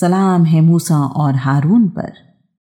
सलाम है मूसा और हारून पर।